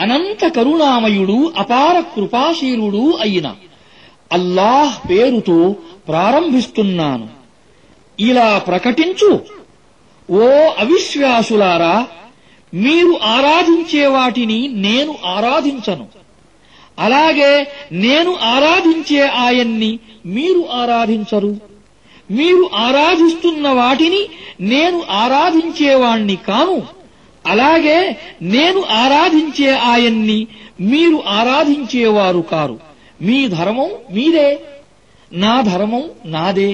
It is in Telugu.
అనంత కరుణామయుడు అపార కృపాశీలుడు అయిన అల్లాహ్ పేరుతో ప్రారంభిస్తున్నాను. ఇలా ప్రకటించు ఓ అవిశ్వాసులారా మీరు ఆరాధించే వాటిని నేను ఆరాధించను. అలాగే నేను ఆరాధించే ఆయన్ని మీరు ఆరాధించరు. మీరు ఆరాధిస్తున్న వాటిని నేను ఆరాధించేవాణ్ణి కాను. అలాగే నేను ఆరాధించే ఆయన్ని మీరు ఆరాధించేవారు కారు. మీ ధర్మం మీదే నా ధర్మం నాదే.